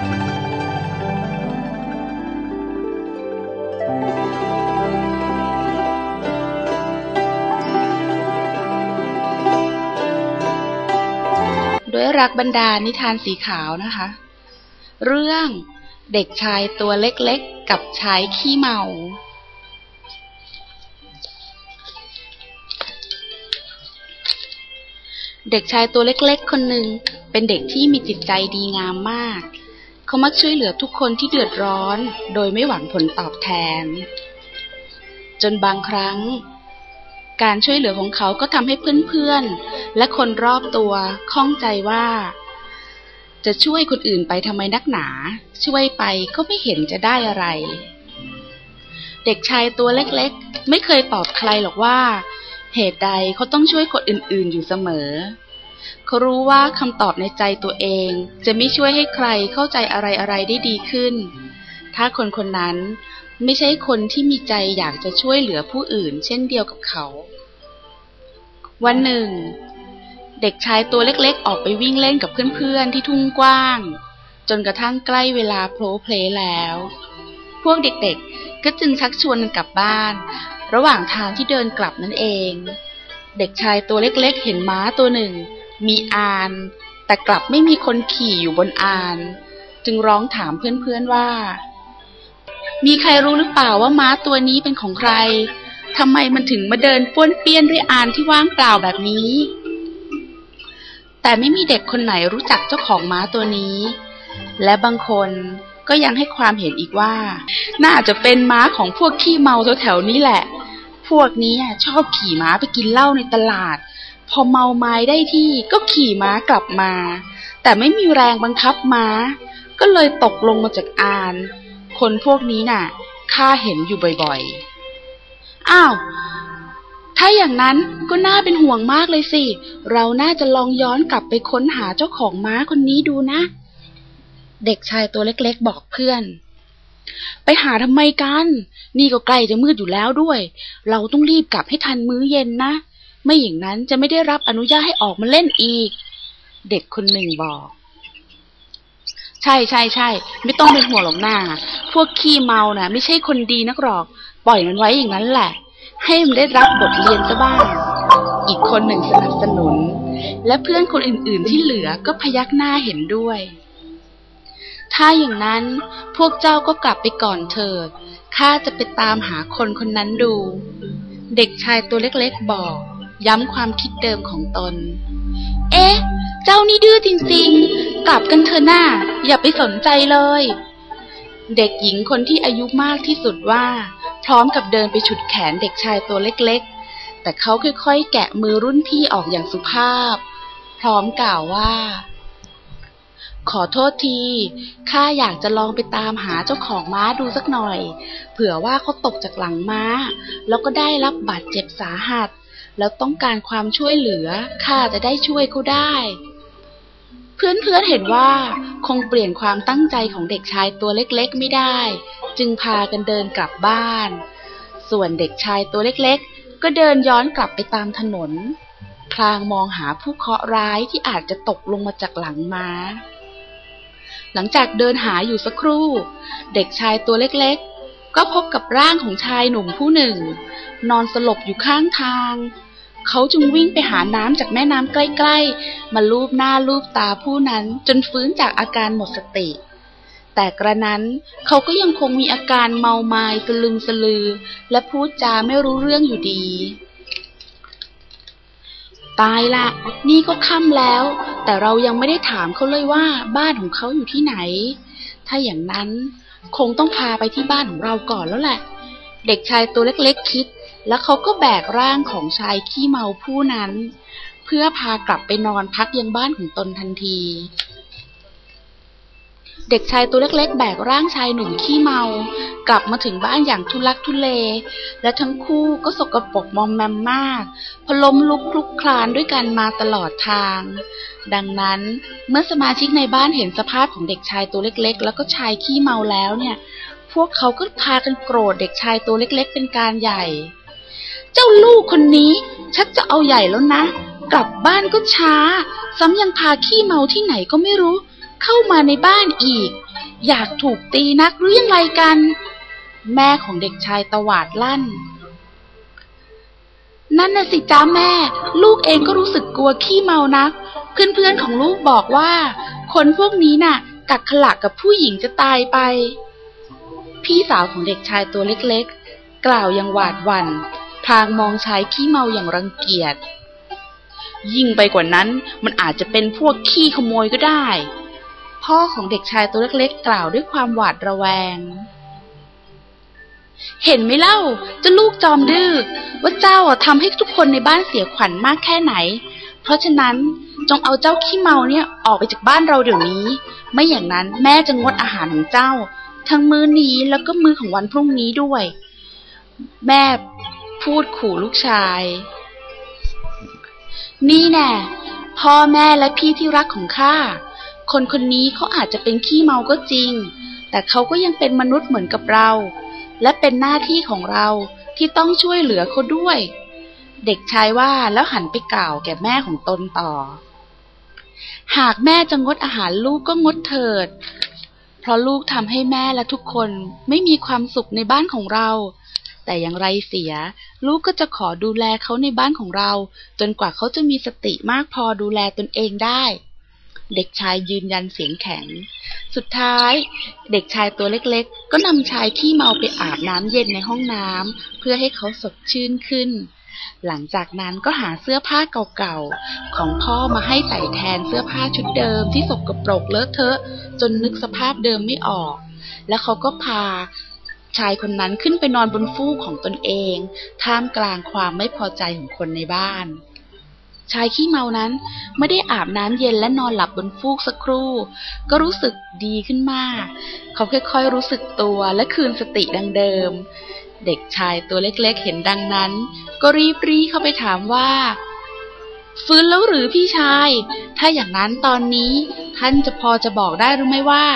ด้วยรักบรรดานิทานสีขาวนะคะ เรื่องเด็กชายตัวเล็กๆกับชายขี้เมา เด็กชายตัวเล็กๆ คนหนึ่งเป็นเด็กที่มีจิตใจดีงามมาก เขามักช่วยเหลือทุกคนที่เดือดร้อน โดยไม่หวังผลตอบแทน จนบางครั้ง การช่วยเหลือของเขาก็ทำให้เพื่อนๆ และคนรอบตัวข้องใจว่า จะช่วยคนอื่นไปทำไมนักหนา ช่วยไปก็ไม่เห็นจะได้อะไร เด็กชายตัวเล็กๆ ไม่เคยตอบใครหรอกว่า เหตุใดเขาต้องช่วยคนอื่นๆอยู่เสมอ เขารู้ว่าคำตอบในใจตัวเอง จะไม่ช่วยให้ใครเข้าใจอะไรๆได้ดีขึ้น ถ้าคนคนนั้นไม่ใช่คนที่มีใจอยากจะช่วยเหลือผู้อื่น เช่นเดียวกับเขา วันหนึ่ง เด็กชายตัวเล็กๆ ออกไปวิ่งเล่นกับเพื่อนๆ ที่ทุ่งกว้าง จนกระทั่งใกล้เวลาโพลเพลแล้ว พวกเด็กๆ ก็จึงชักชวนกันกลับบ้าน ระหว่างทางที่เดินกลับนั่นเอง เด็กชายตัวเล็กๆ เห็นม้าตัวหนึ่ง มีอาน แต่กลับไม่มีคนขี่อยู่บนอาน จึงร้องถามเพื่อนๆว่า มีใครรู้หรือเปล่าว่าม้าตัวนี้เป็นของใครทำไมมันถึงมาเดินป้วนเปี้ยนด้วยอานที่ว่างเปล่าแบบนี้ แต่ไม่มีเด็กคนไหนรู้จักเจ้าของม้าตัวนี้ และบางคนก็ยังให้ความเห็นอีกว่า น่าจะเป็นม้าของพวกขี้เมาแถวๆนี้แหละ พวกนี้ชอบขี่ม้าไปกินเหล้าในตลาด พอเมาไม้ได้ที่ก็ขี่ม้ากลับมา แต่ไม่มีแรงบังคับม้า ก็เลยตกลงมาจากอาน คนพวกนี้น่ะข้าเห็นอยู่บ่อยๆ อ้าว ถ้าอย่างนั้นก็น่าเป็นห่วงมากเลยสิ เราน่าจะลองย้อนกลับไปค้นหาเจ้าของม้าคนนี้ดูนะ เด็กชายตัวเล็กๆบอกเพื่อน ไปหาทำไมกัน นี่ก็ใกล้จะมืดอยู่แล้วด้วย เราต้องรีบกลับให้ทันมื้อเย็นนะ ไม่อย่างนั้นจะไม่ได้รับอนุญาตให้ออกมาเล่นอีก เด็กคนหนึ่งบอก ใช่ใช่ใช่ไม่ต้องเป็นห่วงหรอกหน้า พวกขี้เมาน่ะ ไม่ใช่คนดีนักหรอก ปล่อยมันไว้อย่างนั้นแหละ ให้มันได้รับบทเรียนซะบ้าง อีกคนหนึ่งสนับสนุน และเพื่อนคนอื่น ๆ ที่เหลือก็พยักหน้าเห็นด้วย ถ้าอย่างนั้นพวกเจ้าก็กลับไปก่อนเถิดข้าจะไปตามหาคนคนนั้นดู เด็กชายตัวเล็ก ๆ บอก ย้ำความคิดเดิมของตน เอ๊ะ เจ้านี่ดื้อจริงๆ กลับกันเถอะหน้า อย่าไปสนใจเลย เด็กหญิงคนที่อายุมากที่สุดว่า พร้อมกับเดินไปฉุดแขนเด็กชายตัวเล็กๆ แต่เขาค่อยๆ แกะมือรุ่นพี่ออกอย่างสุภาพ พร้อมกล่าวว่า ขอโทษที ข้าอยากจะลองไปตามหาเจ้าของม้าดูสักหน่อย เผื่อว่าเขาตกจากหลังม้า แล้วก็ได้รับบาดเจ็บสาหัส แล้วต้องการความช่วยเหลือ ข้าจะได้ช่วยเขาได้ เพื่อนๆเเห็นว่าคงเปลี่ยนความตั้งใจของเด็กชายตัวเล็กๆไม่ได้ จึงพากันเดินกลับบ้าน ส่วนเด็กชายตัวเล็กๆ ก็เดินย้อนกลับไปตามถนน พลางมองหาผู้เคราะห์ร้ายที่อาจจะตกลงมาจากหลังม้าหลังจากเดินหาอยู่สักครู่ เด็กชายตัวเล็กๆ ก็พบกับร่างของชายหนุ่มผู้หนึ่ง นอนสลบอยู่ข้างทาง เขาจึงวิ่งไปหาน้ำจากแม่น้ำใกล้ๆ มาลูบหน้าลูบตาผู้นั้นจนฟื้นจากอาการหมดสติ แต่กระนั้นเขาก็ยังคงมีอาการเมาไมา้สลึมสลือ และพูดจาไม่รู้เรื่องอยู่ดี ตายละ นี่ก็ค่ำแล้ว แต่เรายังไม่ได้ถามเขาเลยว่าบ้านของเขาอยู่ที่ไหน ถ้าอย่างนั้น คงต้องพาไปที่บ้านของเราก่อนแล้วแหละ เด็กชายตัวเล็กๆคิด แล้วเขาก็แบกร่างของชายขี้เมาผู้นั้น เพื่อพากลับไปนอนพักยังบ้านของตนทันที เด็กชายตัวเล็กๆ แบกร่างชายหนุ่มขี้เมา กลับมาถึงบ้านอย่างทุลักทุเล และทั้งคู่ก็สกปรกมอมแมมมากพล้มลุกคลุกคลานด้วยกันมาตลอดทาง ดังนั้นเมื่อสมาชิกในบ้านเห็นสภาพของเด็กชายตัวเล็กๆ แล้วก็ชายขี้เมาแล้วเนี่ย พวกเขาก็พากันโกรธเด็กชายตัวเล็กๆ เป็นการใหญ่ เจ้าลูกคนนี้ชักจะเอาใหญ่แล้วนะ กลับบ้านก็ช้า ซ้ำยังพาขี้เมาที่ไหนก็ไม่รู้ เข้ามาในบ้านอีก อยากถูกตีนักหรือยังไรกัน แม่ของเด็กชายตวาดลั่น นั่นน่ะสิจ้าแม่ ลูกเองก็รู้สึกกลัวขี้เมานัก เพื่อนๆของลูกบอกว่า คนพวกนี้น่ะ กัดขลักกับผู้หญิงจะตายไป พี่สาวของเด็กชายตัวเล็กๆ กล่าวอย่างหวาดหวัน่นพลางมองชายขี้เมาอย่างรังเกียจยิ่งไปกว่านั้นมันอาจจะเป็นพวกขี้ขโมยก็ได้ พ่อของเด็กชายตัวเล็กๆ กล่าวด้วยความหวาดระแวง เห็นไหมเล่าเจะลูกจอมดื้อว่าเจ้าทำให้ทุกคนในบ้านเสียขวัญมากแค่ไหน เพราะฉะนั้นจงเอาเจ้าขี้เมาเนี่ยออกไปจากบ้านเราเดี๋ยวนี้ ไม่อย่างนั้นแม่จะงดอาหารของเจ้า ทั้งมื้อนี้แล้วก็มื้อของวันพรุ่งนี้ด้วย แม่พูดขู่ลูกชาย นี่แน่พ่อแม่และพี่ที่รักของข้า คนคนนี้เขาอาจจะเป็นขี้เมาก็จริง แต่เขาก็ยังเป็นมนุษย์เหมือนกับเรา และเป็นหน้าที่ของเราที่ต้องช่วยเหลือเขาด้วย เด็กชายว่าแล้วหันไปกล่าวแก่แม่ของตนต่อ หากแม่จะงดอาหารลูกก็งดเถิด เพราะลูกทำให้แม่และทุกคนไม่มีความสุขในบ้านของเรา แต่อย่างไรเสีย ลูกก็จะขอดูแลเขาในบ้านของเรา จนกว่าเขาจะมีสติมากพอดูแลตนเองได้ เด็กชายยืนยันเสียงแข็ง สุดท้าย เด็กชายตัวเล็กๆ ก็นำชายขี้เมาไปอาบน้ำเย็นในห้องน้ำเพื่อให้เขาสดชื่นขึ้น หลังจากนั้นก็หาเสื้อผ้าเก่าๆ ของพ่อมาให้ใส่แทนเสื้อผ้าชุดเดิมที่สกปรกเลอะเทอะ จนนึกสภาพเดิมไม่ออก แล้วเขาก็พาชายคนนั้นขึ้นไปนอนบนฟูกของตนเอง ท่ามกลางความไม่พอใจของคนในบ้าน ชายขี้เมานั้นไม่ได้อาบน้ำเย็นและนอนหลับบนฟูกสักครู่ ก็รู้สึกดีขึ้นมาก เขาค่อยๆรู้สึกตัวและคืนสติดังเดิม เด็กชายตัวเล็กๆเห็นดังนั้น ก็รีบรีเข้าไปถามว่า ฟื้นแล้วหรือพี่ชาย ถ้าอย่างนั้นตอนนี้ ท่านจะพอจะบอกได้หรือไม่ว่า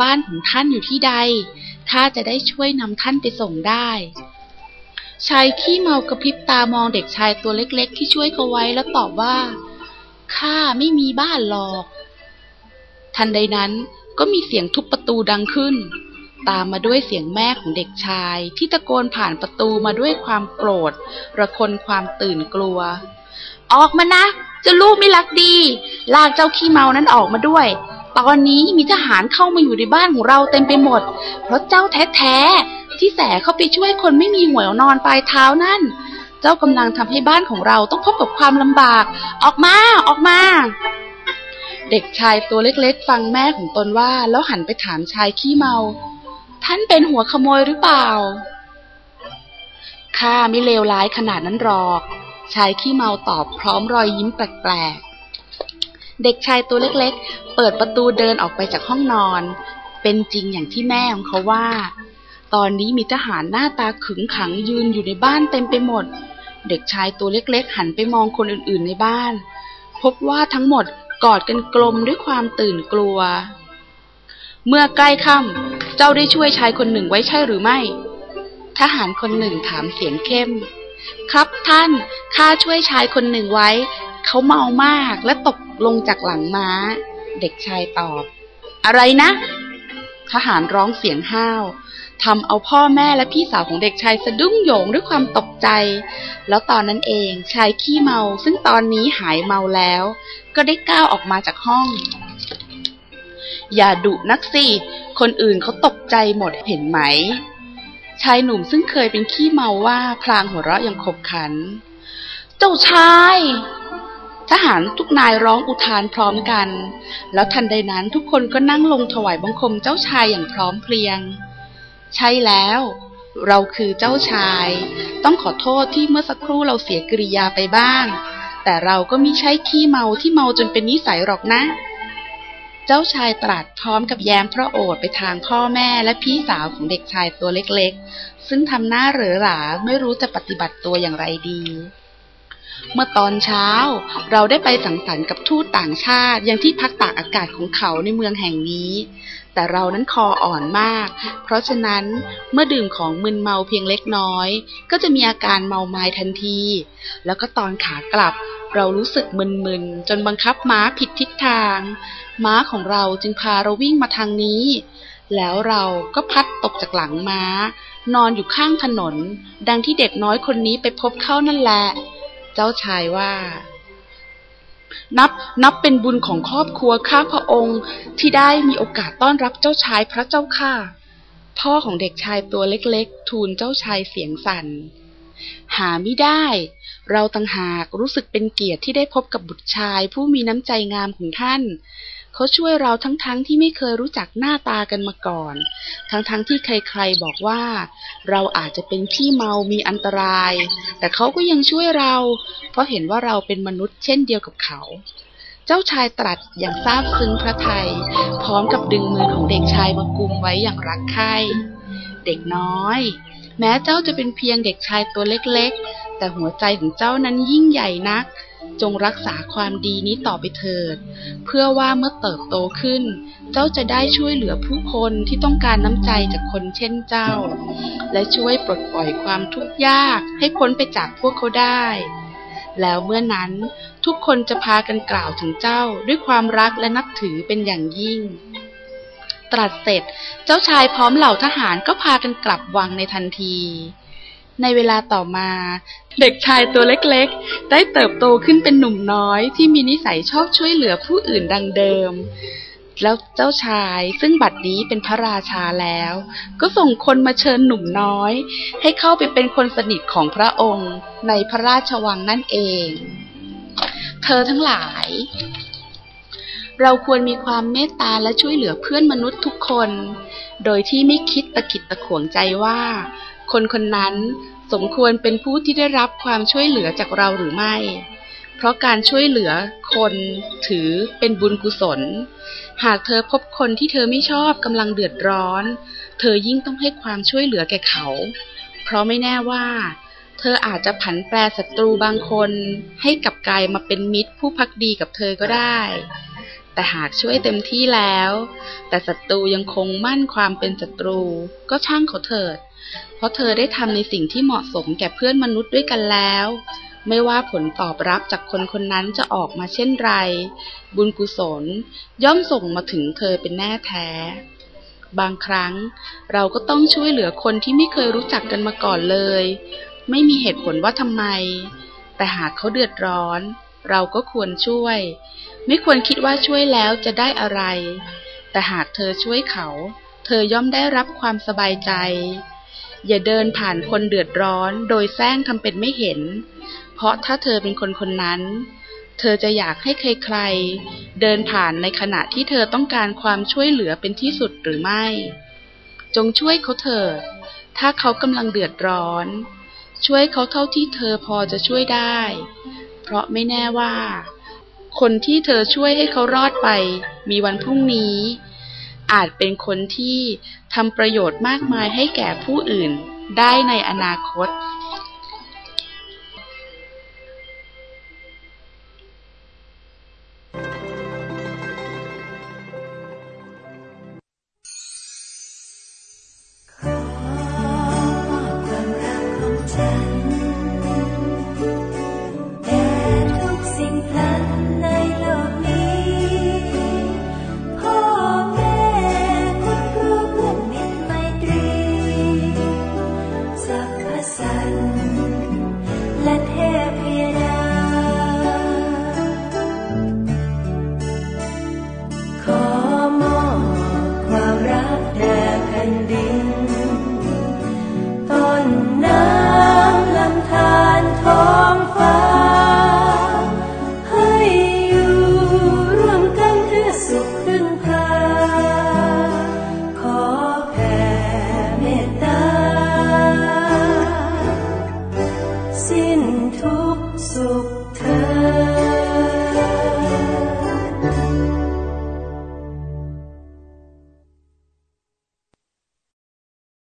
บ้านของท่านอยู่ที่ใดถ้าจะได้ช่วยนำท่านไปส่งได้ ชายขี้เมากระพริบตามองเด็กชายตัวเล็ก ๆ ที่ช่วยเขาไว้แล้วตอบว่าข้าไม่มีบ้านหรอก ทันใดนั้นก็มีเสียงทุบประตูดังขึ้น ตามมาด้วยเสียงแม่ของเด็กชาย ที่ตะโกนผ่านประตูมาด้วยความโกรธ ระคนความตื่นกลัว ออกมานะเจ้าลูกไม่รักดี ลากเจ้าขี้เมานั้นออกมาด้วย ตอนนี้มีทหารเข้ามาอยู่ในบ้านของเราเต็มไปหมด เพราะเจ้าแท้ ที่แสเข้าไปช่วยคนไม่มีหัวนอนปลายเท้านั่น เจ้ากำลังทำให้บ้านของเราต้องพบกับความลำบาก ออกมา ออกมา เด็กชายตัวเล็กๆ ฟังแม่ของตนว่า แล้วหันไปถามชายขี้เมา ท่านเป็นหัวขโมยหรือเปล่า ข้าไม่เลวร้ายขนาดนั้นหรอก ชายขี้เมาตอบพร้อมรอยยิ้มแปลกๆ เด็กชายตัวเล็กๆ เปิดประตูเดินออกไปจากห้องนอน เป็นจริงอย่างที่แม่ของเขาว่า ตอนนี้มีทหารหน้าตาขึงขังยืนอยู่ในบ้านเต็มไปหมด เด็กชายตัวเล็กๆ หันไปมองคนอื่นๆในบ้าน พบว่าทั้งหมดกอดกันกลมด้วยความตื่นกลัว เมื่อใกล้ค่ำเจ้าได้ช่วยชายคนหนึ่งไว้ใช่หรือไม่ ทหารคนหนึ่งถามเสียงเข้ม ครับท่านข้าช่วยชายคนหนึ่งไว้ เขาเมามากและตกลงจากหลังม้า เด็กชายตอบ อะไรนะ ทหารร้องเสียงห้าว ทำเอาพ่อแม่และพี่สาวของเด็กชายสะดุ้งโยงด้วยความตกใจ แล้วตอนนั้นเองชายขี้เมา ซึ่งตอนนี้หายเมาแล้ว ก็ได้ก้าวออกมาจากห้อง อย่าดุนักสิ คนอื่นเขาตกใจหมดเห็นไหม ชายหนุ่มซึ่งเคยเป็นขี้เมาว่าพลางหัวเราะอย่างขบขัน เจ้าชายทหารทุกนายร้องอุทานพร้อมกัน แล้วทันใดนั้นทุกคนก็นั่งลงถวายบังคมเจ้าชายอย่างพร้อมเพรียง ใช่แล้ว เราคือเจ้าชาย ต้องขอโทษที่เมื่อสักครู่เราเสียกริยาไปบ้าง แต่เราก็มิใช่ขี้เมาที่เมาจนเป็นนิสัยหรอกนะ เจ้าชายตรัสพร้อมกับแย้มพระโอษฐ์ไปทางพ่อแม่และพี่สาวของเด็กชายตัวเล็กๆ ซึ่งทำหน้าเหรอหราไม่รู้จะปฏิบัติตัวอย่างไรดีเมื่อตอนเช้าเราได้ไปสังสรรค์กับทูตต่างชาติยังที่พักตากอากาศของเขาในเมืองแห่งนี้ แต่เรานั้นคออ่อนมาก เพราะฉะนั้นเมื่อดื่มของมึนเมาเพียงเล็กน้อย ก็จะมีอาการเมาไม้ทันที แล้วก็ตอนขากลับ เรารู้สึกมึนๆ จนบังคับม้าผิดทิศทาง ม้าของเราจึงพาเราวิ่งมาทางนี้ แล้วเราก็พัดตกจากหลังม้า นอนอยู่ข้างถนน ดังที่เด็กน้อยคนนี้ไปพบเข้านั่นแหละ เจ้าชายว่า นับนับเป็นบุญของครอบครัวข้าพระองค์ที่ได้มีโอกาสต้อนรับเจ้าชายพระเจ้าค่ะ พ่อของเด็กชายตัวเล็กๆ ทูลเจ้าชายเสียงสัน่น หาไม่ได้ เราต่างหากรู้สึกเป็นเกียรติที่ได้พบกับบุตรชายผู้มีน้ำใจงามของท่าน เขาช่วยเราทั้งๆทที่ไม่เคยรู้จักหน้าตากันมาก่อน ทั้งๆทที่ใครๆบอกว่า เราอาจจะเป็นขี้เมามีอันตราย แต่เขาก็ยังช่วยเรา เพราะเห็นว่าเราเป็นมนุษย์เช่นเดียวกับเขา เจ้าชายตรัสอย่างซาบซึ้งพระทยัยพร้อมกับดึงมือของเด็กชายมากุมไว้อย่างรักใคร่เด็กน้อย แม้เจ้าจะเป็นเพียงเด็กชายตัวเล็กๆ แต่หัวใจของเจ้านั้นยิ่งใหญ่นัก จงรักษาความดีนี้ต่อไปเถิด เพื่อว่าเมื่อเติบโตขึ้น เจ้าจะได้ช่วยเหลือผู้คนที่ต้องการน้ำใจจากคนเช่นเจ้า และช่วยปลดปล่อยความทุกข์ยากให้พ้นไปจากพวกเขาได้ แล้วเมื่อนั้นทุกคนจะพากันกล่าวถึงเจ้าด้วยความรักและนับถือเป็นอย่างยิ่ง ตรัสเสร็จ เจ้าชายพร้อมเหล่าทหารก็พากันกลับวังในทันที ในเวลาต่อมา เด็กชายตัวเล็กๆ ได้เติบโตขึ้นเป็นหนุ่มน้อยที่มีนิสัยชอบช่วยเหลือผู้อื่นดังเดิม แล้วเจ้าชายซึ่งบัดนี้เป็นพระราชาแล้ว ก็ส่งคนมาเชิญหนุ่มน้อย ให้เข้าไปเป็นคนสนิทของพระองค์ในพระราชวังนั่นเอง เธอทั้งหลาย เราควรมีความเมตตาและช่วยเหลือเพื่อนมนุษย์ทุกคน โดยที่ไม่คิดตะกิดตะขวงใจว่า คนคนนั้นสมควรเป็นผู้ที่ได้รับความช่วยเหลือจากเราหรือไม่ เพราะการช่วยเหลือคนถือเป็นบุญกุศล หากเธอพบคนที่เธอไม่ชอบกำลังเดือดร้อน เธอยิ่งต้องให้ความช่วยเหลือแก่เขา เพราะไม่แน่ว่า เธออาจจะผันแปรศัตรูบางคนให้กลับกายมาเป็นมิตรผู้พักดีกับเธอก็ได้ แต่หากช่วยเต็มที่แล้ว แต่ศัตรูยังคงมั่นความเป็นศัตรูก็ช่างเขาเถิด เพราะเธอได้ทำในสิ่งที่เหมาะสมแก่เพื่อนมนุษย์ด้วยกันแล้ว ไม่ว่าผลตอบรับจากคนคนนั้นจะออกมาเช่นไร บุญกุศลย่อมส่งมาถึงเธอเป็นแน่แท้ บางครั้งเราก็ต้องช่วยเหลือคนที่ไม่เคยรู้จักกันมาก่อนเลย ไม่มีเหตุผลว่าทำไม แต่หากเขาเดือดร้อน เราก็ควรช่วย ไม่ควรคิดว่าช่วยแล้วจะได้อะไร แต่หากเธอช่วยเขา เธอย่อมได้รับความสบายใจ อย่าเดินผ่านคนเดือดร้อนโดยแซงทำเป็นไม่เห็น เพราะถ้าเธอเป็นคนคนนั้น เธอจะอยากให้ใครๆ เดินผ่านในขณะที่เธอต้องการความช่วยเหลือเป็นที่สุดหรือไม่ จงช่วยเขาเถิด ถ้าเขากำลังเดือดร้อน ช่วยเขาเท่าที่เธอพอจะช่วยได้ เพราะไม่แน่ว่า คนที่เธอช่วยให้เขารอดไป มีวันพรุ่งนี้ อาจเป็นคนที่ทำประโยชน์มากมายให้แก่ผู้อื่นได้ในอนาคต